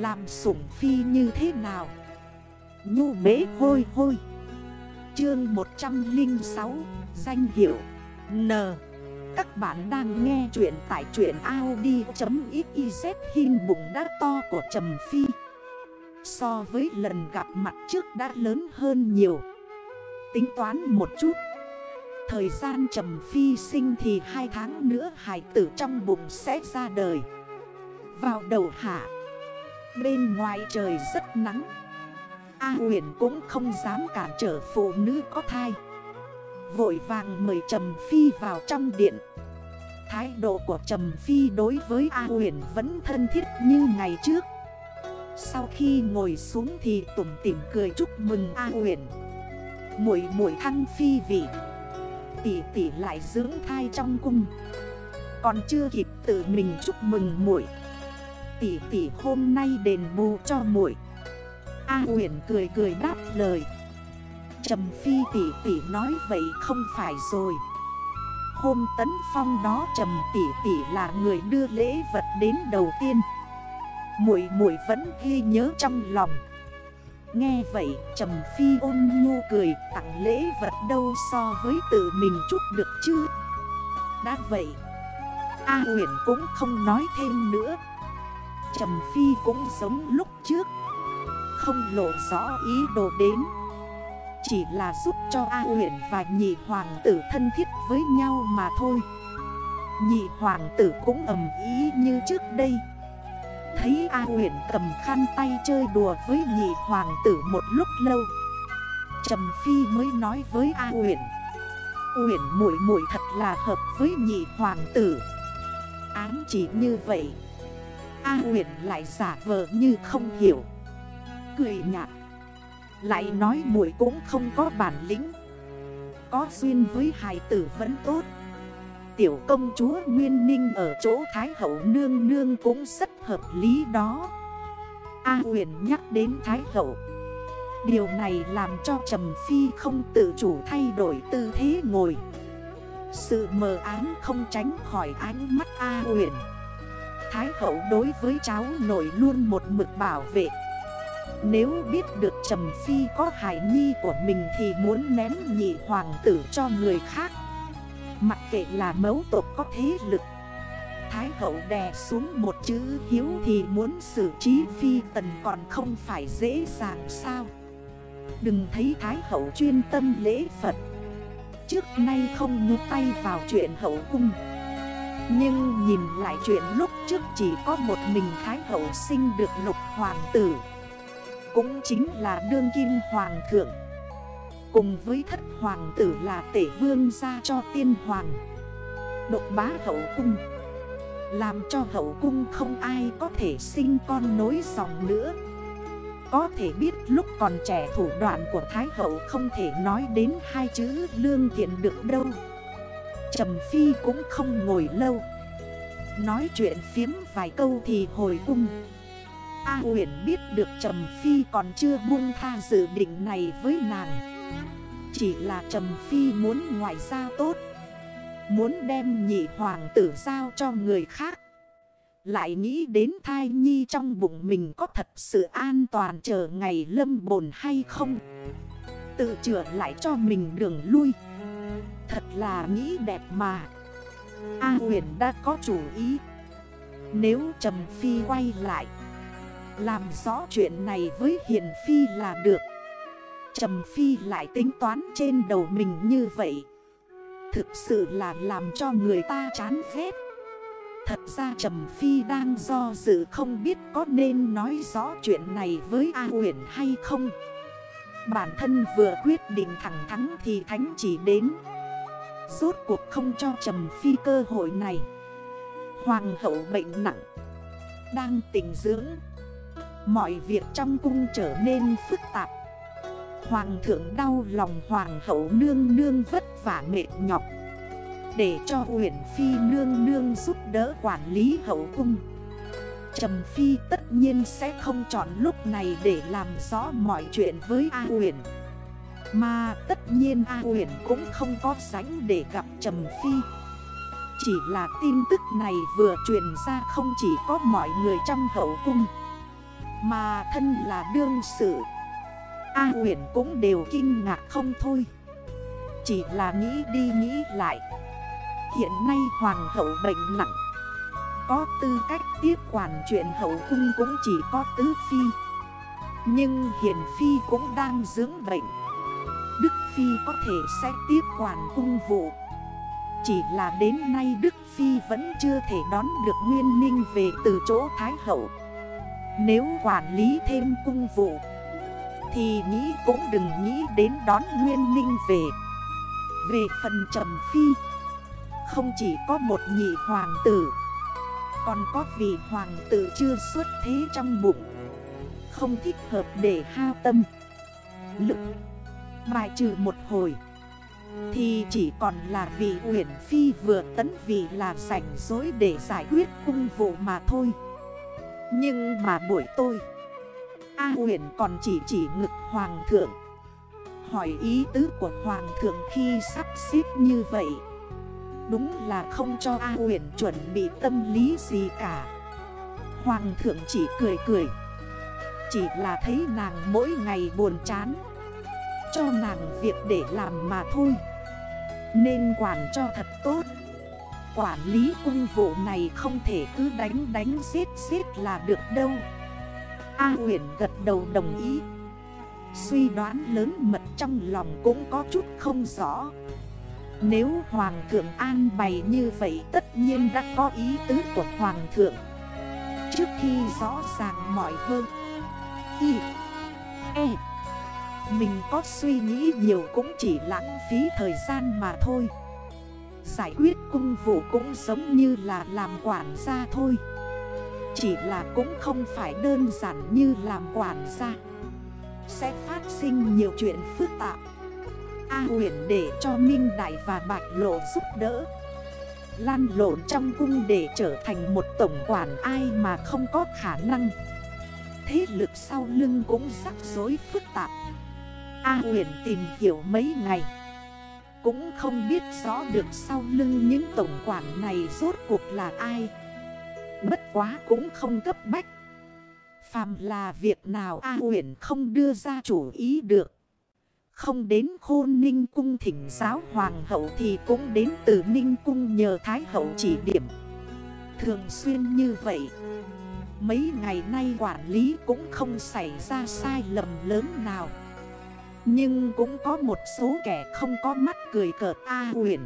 Làm sủng phi như thế nào? Nhu bế hôi hôi. Chương 106 Danh hiệu N. Các bạn đang nghe chuyện tại chuyện Audi.xyz Hình bụng đã to của Trầm Phi. So với lần gặp mặt trước đã lớn hơn nhiều. Tính toán một chút. Thời gian Trầm Phi sinh thì hai tháng nữa hài tử trong bụng sẽ ra đời. Vào đầu hạ Bên ngoài trời rất nắng. A huyền cũng không dám cản trở phụ nữ có thai. Vội vàng mời Trầm Phi vào trong điện. Thái độ của Trầm Phi đối với A huyền vẫn thân thiết như ngày trước. Sau khi ngồi xuống thì tủm tỉm cười chúc mừng A huyền. Mũi mũi thăng phi vị. Tỷ tỷ lại dưỡng thai trong cung. Còn chưa kịp tự mình chúc mừng muội. Tỷ tỷ hôm nay đền bù cho muội. A uyển cười cười đáp lời. Trầm phi tỷ tỷ nói vậy không phải rồi. Hôm tấn phong đó Trầm tỷ tỷ là người đưa lễ vật đến đầu tiên. Muội muội vẫn ghi nhớ trong lòng. Nghe vậy, Trầm Phi ôn nhu cười, tặng lễ vật đâu so với tự mình chúc được chứ? Đã vậy, A uyển cũng không nói thêm nữa. Trầm Phi cũng giống lúc trước. Không lộ rõ ý đồ đến. Chỉ là giúp cho A huyện và nhị hoàng tử thân thiết với nhau mà thôi. Nhị hoàng tử cũng ầm ý như trước đây. Thấy A huyện cầm khăn tay chơi đùa với nhị hoàng tử một lúc lâu. Trầm Phi mới nói với A huyện Uyển muội muội thật là hợp với nhị hoàng tử. Ám chỉ như vậy A huyền lại giả vờ như không hiểu. Cười nhạt. Lại nói muội cũng không có bản lĩnh. Có duyên với hài tử vẫn tốt. Tiểu công chúa Nguyên Ninh ở chỗ Thái Hậu Nương Nương cũng rất hợp lý đó. A huyền nhắc đến Thái Hậu. Điều này làm cho Trầm Phi không tự chủ thay đổi tư thế ngồi. Sự mờ án không tránh khỏi ánh mắt A huyền Thái Hậu đối với cháu nội luôn một mực bảo vệ. Nếu biết được Trầm Phi có hài nhi của mình thì muốn ném nhị hoàng tử cho người khác. Mặc kệ là mấu tộc có thế lực, Thái hậu đè xuống một chữ hiếu thì muốn xử trí phi tần còn không phải dễ dàng sao? Đừng thấy Thái hậu chuyên tâm lễ Phật. Trước nay không nhúc tay vào chuyện hậu cung. Nhưng nhìn lại chuyện lúc trước chỉ có một mình Thái hậu sinh được lục hoàng tử. Cũng chính là đương kim hoàng thượng. Cùng với thất hoàng tử là tể vương ra cho tiên hoàng. Độc bá hậu cung. Làm cho hậu cung không ai có thể sinh con nối dòng nữa. Có thể biết lúc còn trẻ thủ đoạn của Thái hậu không thể nói đến hai chữ lương thiện được đâu. Trầm Phi cũng không ngồi lâu. Nói chuyện phiếm vài câu thì hồi cung. A huyền biết được Trầm Phi còn chưa buông tha dự định này với nàng. Chỉ là Trầm Phi muốn ngoại giao tốt. Muốn đem nhị hoàng tử giao cho người khác. Lại nghĩ đến thai nhi trong bụng mình có thật sự an toàn chờ ngày lâm bồn hay không. Tự chữa lại cho mình đường lui. Thật là nghĩ đẹp mà. A huyền đã có chủ ý. Nếu Trầm Phi quay lại, Làm rõ chuyện này với Hiền Phi là được. Trầm Phi lại tính toán trên đầu mình như vậy. Thực sự là làm cho người ta chán ghét. Thật ra Trầm Phi đang do dự không biết có nên nói rõ chuyện này với A huyền hay không. Bản thân vừa quyết định thẳng thắng thì thánh chỉ đến. Rốt cuộc không cho Trầm Phi cơ hội này. Hoàng hậu bệnh nặng. Đang tình dưỡng. Mọi việc trong cung trở nên phức tạp. Hoàng thượng đau lòng hoàng hậu nương nương vất vả mệt nhọc. Để cho huyện Phi nương nương giúp đỡ quản lý hậu cung. Trầm Phi tất nhiên sẽ không chọn lúc này để làm rõ mọi chuyện với A Uyển. Mà tất nhiên A Uyển cũng không có sánh để gặp Trầm Phi. Chỉ là tin tức này vừa truyền ra không chỉ có mọi người trong hậu cung, Mà thân là đương sự. A Uyển cũng đều kinh ngạc không thôi. Chỉ là nghĩ đi nghĩ lại. Hiện nay hoàng hậu bệnh nặng. Có tư cách tiếp quản chuyện hậu cung cũng chỉ có tứ phi. Nhưng hiền phi cũng đang dưỡng bệnh. Đức phi có thể sẽ tiếp quản cung vụ. Chỉ là đến nay Đức phi vẫn chưa thể đón được Nguyên Ninh về từ chỗ Thái hậu. Nếu quản lý thêm cung vụ, Thì nghĩ cũng đừng nghĩ đến đón Nguyên Ninh về. Về phần trầm phi, không chỉ có một nhị hoàng tử còn có vị hoàng tử chưa xuất thế trong bụng. Không thích hợp để hao tâm. Lực. Bài trừ một hồi. Thì chỉ còn là vị Uyển Phi vừa tấn vị là rảnh dối để giải quyết cung vụ mà thôi. Nhưng mà buổi tôi A Uyển còn chỉ chỉ ngực Hoàng thượng. Hỏi ý tứ của Hoàng thượng khi sắp xếp như vậy. Đúng là không cho A huyền chuẩn bị tâm lý gì cả. Hoàng thượng chỉ cười cười. Chỉ là thấy nàng mỗi ngày buồn chán. Cho nàng việc để làm mà thôi. Nên quản cho thật tốt. Quản lý cung vụ này không thể cứ đánh đánh giết giết là được đâu. A huyền gật đầu đồng ý. Suy đoán lớn mật trong lòng cũng có chút không rõ nếu Hoàng thượng an bày như vậy, tất nhiên đã có ý tứ của Hoàng thượng. Trước khi rõ ràng mọi hơn, Y E Mình có suy nghĩ nhiều cũng chỉ lãng phí thời gian mà thôi. Giải quyết cung vụ cũng giống như là làm quản gia thôi. Chỉ là cũng không phải đơn giản như làm quản gia. Sẽ phát sinh nhiều chuyện phức tạp. A huyền để cho Minh Đại và Bạch Lộ giúp đỡ. Lan lộn trong cung để trở thành một tổng quản ai mà không có khả năng. Thế lực sau lưng cũng rắc rối phức tạp. A huyền tìm hiểu mấy ngày. Cũng không biết rõ được sau lưng những tổng quản này rốt cuộc là ai. Bất quá cũng không cấp bách. Phàm là việc nào A huyền không đưa ra chủ ý được không đến khôn ninh cung thỉnh giáo hoàng hậu thì cũng đến từ ninh cung nhờ thái hậu chỉ điểm. Thường xuyên như vậy, Mấy ngày nay quản lý cũng không xảy ra sai lầm lớn nào. Nhưng cũng có một số kẻ không có mắt cười cợt A huyền,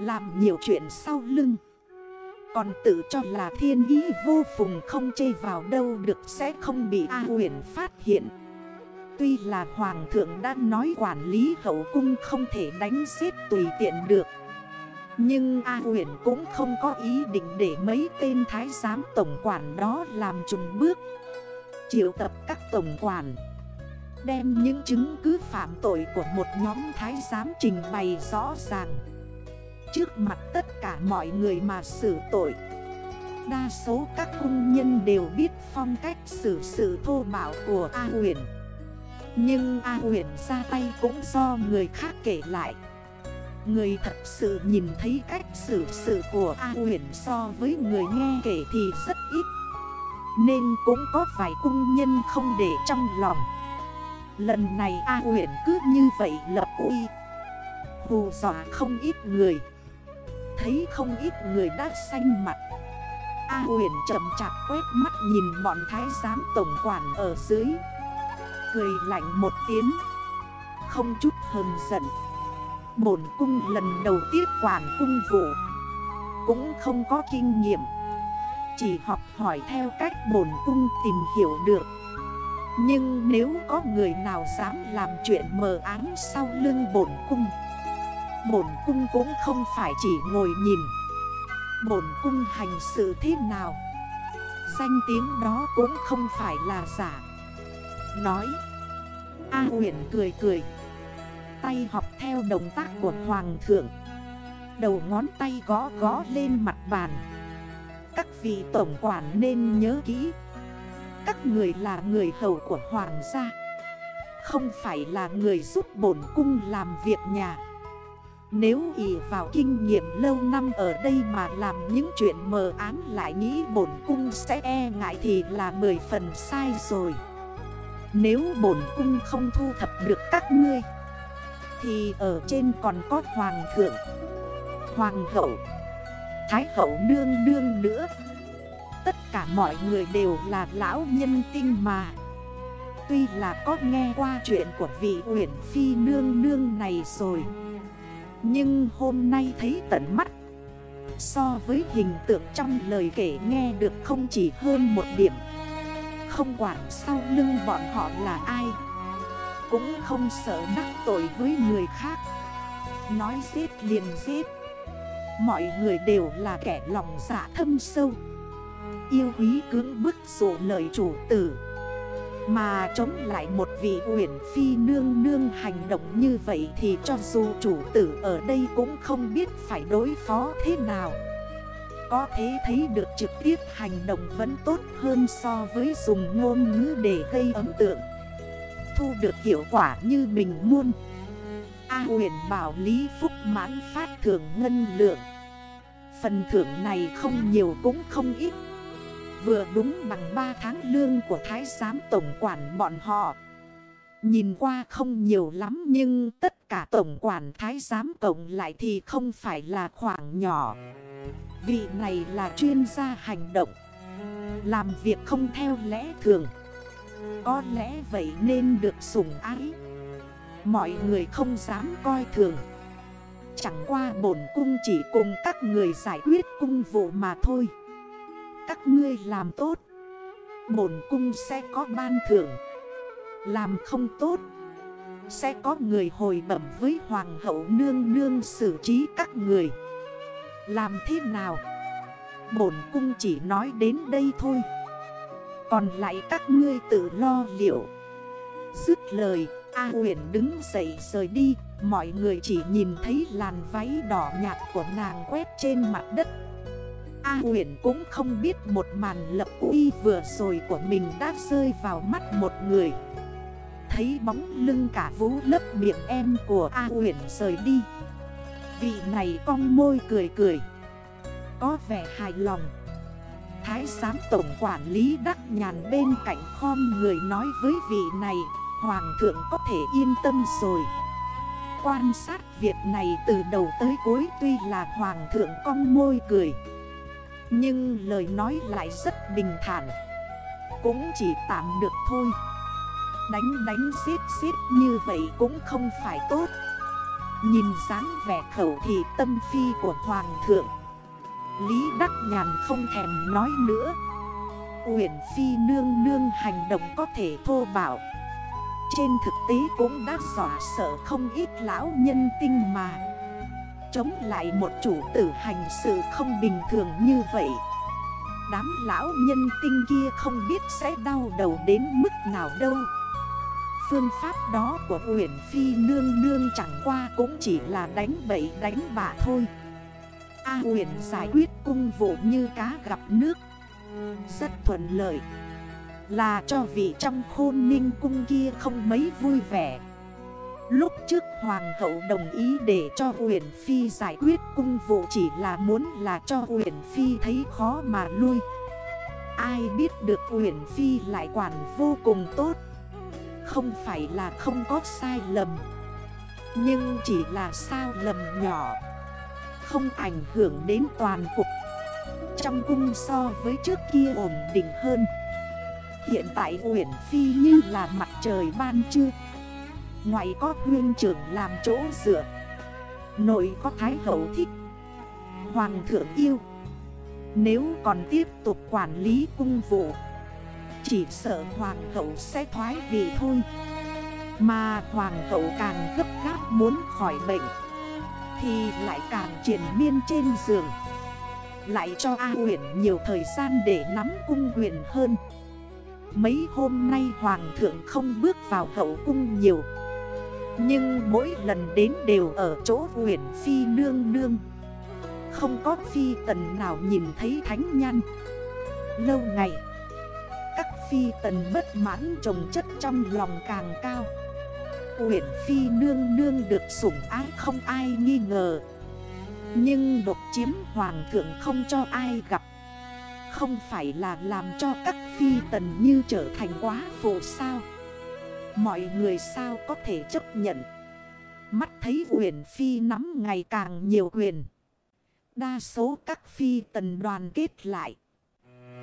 Làm nhiều chuyện sau lưng. Còn tự cho là thiên ý vô phùng không chê vào đâu được sẽ không bị A huyền phát hiện. Tuy là hoàng thượng đã nói quản lý hậu cung không thể đánh xếp tùy tiện được. Nhưng A huyện cũng không có ý định để mấy tên thái giám tổng quản đó làm trùng bước. Triệu tập các tổng quản, Đem những chứng cứ phạm tội của một nhóm thái giám trình bày rõ ràng. Trước mặt tất cả mọi người mà xử tội, Đa số các cung nhân đều biết phong cách xử sự thô bạo của A huyện nhưng A huyền ra tay cũng do người khác kể lại. Người thật sự nhìn thấy cách xử sự của A huyền so với người nghe kể thì rất ít. Nên cũng có vài cung nhân không để trong lòng. Lần này A huyền cứ như vậy lập uy. Hù dọa không ít người. Thấy không ít người đã xanh mặt. A huyền chậm chạp quét mắt nhìn bọn thái giám tổng quản ở dưới cười lạnh một tiếng. Không chút hờn giận. Bổn cung lần đầu tiếp quản cung vụ. Cũng không có kinh nghiệm. Chỉ học hỏi theo cách bổn cung tìm hiểu được. Nhưng nếu có người nào dám làm chuyện mờ ám sau lưng bổn cung Bổn cung cũng không phải chỉ ngồi nhìn. Bổn cung hành sự thế nào? Danh tiếng đó cũng không phải là giả. Nói. A huyền cười cười. Tay học theo động tác của Hoàng thượng. Đầu ngón tay gõ gõ lên mặt bàn. Các vị tổng quản nên nhớ kỹ. Các người là người hầu của Hoàng gia. Không phải là người giúp bổn cung làm việc nhà. Nếu ỷ vào kinh nghiệm lâu năm ở đây mà làm những chuyện mờ ám lại nghĩ bổn cung sẽ e ngại thì là mười phần sai rồi. Nếu bổn cung không thu thập được các ngươi, Thì ở trên còn có hoàng thượng, Hoàng hậu, Thái hậu nương nương nữa. Tất cả mọi người đều là lão nhân tinh mà. Tuy là có nghe qua chuyện của vị uyển phi nương nương này rồi, Nhưng hôm nay thấy tận mắt, So với hình tượng trong lời kể nghe được không chỉ hơn một điểm. Không quản sau lưng bọn họ là ai. Cũng không sợ đắc tội với người khác. Nói giết liền giết. Mọi người đều là kẻ lòng dạ thâm sâu. Yêu quý cưỡng bức dụ lời chủ tử. Mà chống lại một vị huyển phi nương nương hành động như vậy Thì cho dù chủ tử ở đây cũng không biết phải đối phó thế nào. Có thế thấy được trực tiếp hành động vẫn tốt hơn so với dùng ngôn ngữ để gây ấn tượng. Thu được hiệu quả như mình muôn A huyền bảo Lý Phúc mãn phát thưởng ngân lượng. Phần thưởng này không nhiều cũng không ít. Vừa đúng bằng 3 tháng lương của Thái giám tổng quản bọn họ. Nhìn qua không nhiều lắm nhưng tất cả tổng quản Thái giám cộng lại thì không phải là khoảng nhỏ. Vị này là chuyên gia hành động. Làm việc không theo lẽ thường. Có lẽ vậy nên được sủng ái. Mọi người không dám coi thường. Chẳng qua bổn cung chỉ cùng các người giải quyết cung vụ mà thôi. Các ngươi làm tốt, Bổn cung sẽ có ban thưởng. Làm không tốt. Sẽ có người hồi bẩm với hoàng hậu nương nương xử trí các người. Làm thế nào? Bổn cung chỉ nói đến đây thôi. Còn lại các ngươi tự lo liệu. Dứt lời, A huyền đứng dậy rời đi. Mọi người chỉ nhìn thấy làn váy đỏ nhạt của nàng quét trên mặt đất. A huyền cũng không biết một màn lập uy vừa rồi của mình đã rơi vào mắt một người. Thấy bóng lưng cả vũ lấp miệng em của A uyển rời đi. Vị này cong môi cười cười. Có vẻ hài lòng. Thái giám tổng quản lý đắc nhàn bên cạnh khom người nói với vị này, Hoàng thượng có thể yên tâm rồi. Quan sát việc này từ đầu tới cuối tuy là hoàng thượng cong môi cười, Nhưng lời nói lại rất bình thản. Cũng chỉ tạm được thôi. Đánh đánh giết giết như vậy cũng không phải tốt. Nhìn dáng vẻ khẩu thì tâm phi của hoàng thượng. Lý Đắc Nhàn không thèm nói nữa. Uyển Phi nương nương hành động có thể thô bạo, trên thực tế cũng đã dọa sợ không ít lão nhân tinh mà. Chống lại một chủ tử hành sự không bình thường như vậy Đám lão nhân tinh kia không biết sẽ đau đầu đến mức nào đâu. Phương pháp đó của uyển phi nương nương chẳng qua cũng chỉ là đánh bậy đánh bạ thôi. A uyển giải quyết cung vụ như cá gặp nước. Rất thuận lợi. Là cho vị trong khôn ninh cung kia không mấy vui vẻ. Lúc trước hoàng hậu đồng ý để cho uyển phi giải quyết cung vụ chỉ là muốn là cho uyển phi thấy khó mà lui. Ai biết được uyển phi lại quản vô cùng tốt. Không phải là không có sai lầm, Nhưng chỉ là sao lầm nhỏ, Không ảnh hưởng đến toàn cục Trong cung so với trước kia ổn định hơn. Hiện tại Uyển Phi như là mặt trời ban trưa. Ngoài có huyên trưởng làm chỗ dựa. Nội có thái hậu thích. Hoàng thượng yêu. Nếu còn tiếp tục quản lý cung vụ chỉ sợ hoàng hậu sẽ thoái vị thôi. Mà hoàng hậu càng gấp gáp muốn khỏi bệnh, Thì lại càng triển miên trên giường. Lại cho A huyền nhiều thời gian để nắm cung huyền hơn. Mấy hôm nay hoàng thượng không bước vào hậu cung nhiều. Nhưng mỗi lần đến đều ở chỗ huyền phi nương nương. Không có phi tần nào nhìn thấy thánh nhân. Lâu ngày phi tần bất mãn trồng chất trong lòng càng cao. Uyển Phi nương nương được sủng ái không ai nghi ngờ. Nhưng độc chiếm hoàng thượng không cho ai gặp. Không phải là làm cho các phi tần như trở thành quá phụ sao? Mọi người sao có thể chấp nhận? Mắt thấy Uyển Phi nắm ngày càng nhiều quyền. Đa số các phi tần đoàn kết lại.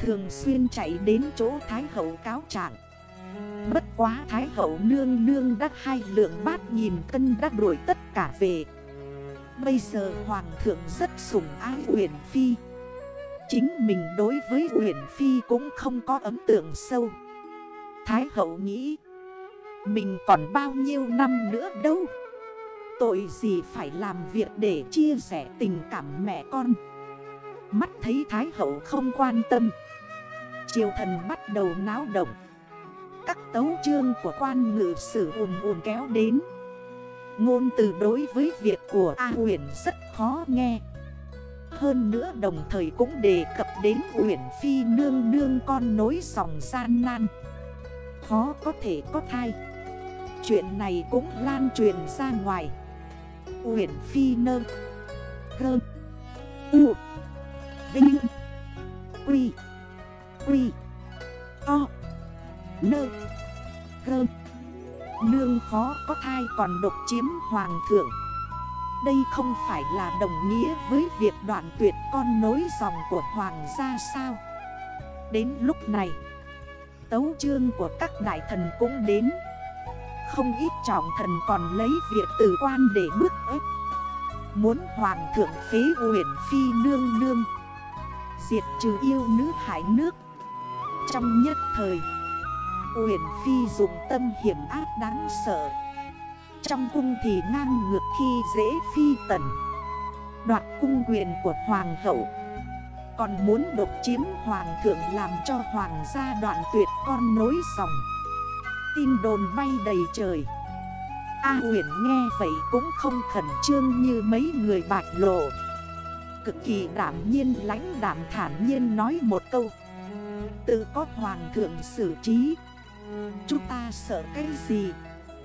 Thường xuyên chạy đến chỗ Thái Hậu cáo trạng. Bất quá Thái Hậu nương nương đắt hai lượng bát nhìn cân đã đuổi tất cả về. Bây giờ Hoàng thượng rất sủng ái Uyển Phi. Chính mình đối với Uyển Phi cũng không có ấn tượng sâu. Thái Hậu nghĩ, Mình còn bao nhiêu năm nữa đâu? Tội gì phải làm việc để chia sẻ tình cảm mẹ con? Mắt thấy Thái Hậu không quan tâm. Triều thần bắt đầu náo động. Các tấu chương của quan ngự sử ùn ùn kéo đến. Ngôn từ đối với việc của A huyền rất khó nghe. Hơn nữa đồng thời cũng đề cập đến Uyển Phi nương nương con nối dòng gian nan. Khó có thể có thai. Chuyện này cũng lan truyền ra ngoài. Uyển Phi nơ. Gơ U. Vinh. Quy. Quy. O. Nơ Gơ Nương khó có thai còn độc chiếm hoàng thượng. Đây không phải là đồng nghĩa với việc đoạn tuyệt con nối dòng của hoàng gia sao? Đến lúc này, Tấu chương của các đại thần cũng đến. Không ít trọng thần còn lấy việc tử quan để bước ép. Muốn hoàng thượng phế huyền phi nương nương Diệt trừ yêu nữ hải nước. Trong nhất thời, uyển phi dùng tâm hiểm ác đáng sợ. Trong cung thì ngang ngược khi dễ phi tần. Đoạt cung quyền của hoàng hậu. Còn muốn độc chiếm hoàng thượng làm cho hoàng gia đoạn tuyệt con nối dòng. Tin đồn bay đầy trời. A uyển nghe vậy cũng không khẩn trương như mấy người bạch lộ. Cực kỳ đảm nhiên, lãnh đảm thản nhiên nói một câu. Tự có hoàng thượng xử trí, Chúng ta sợ cái gì?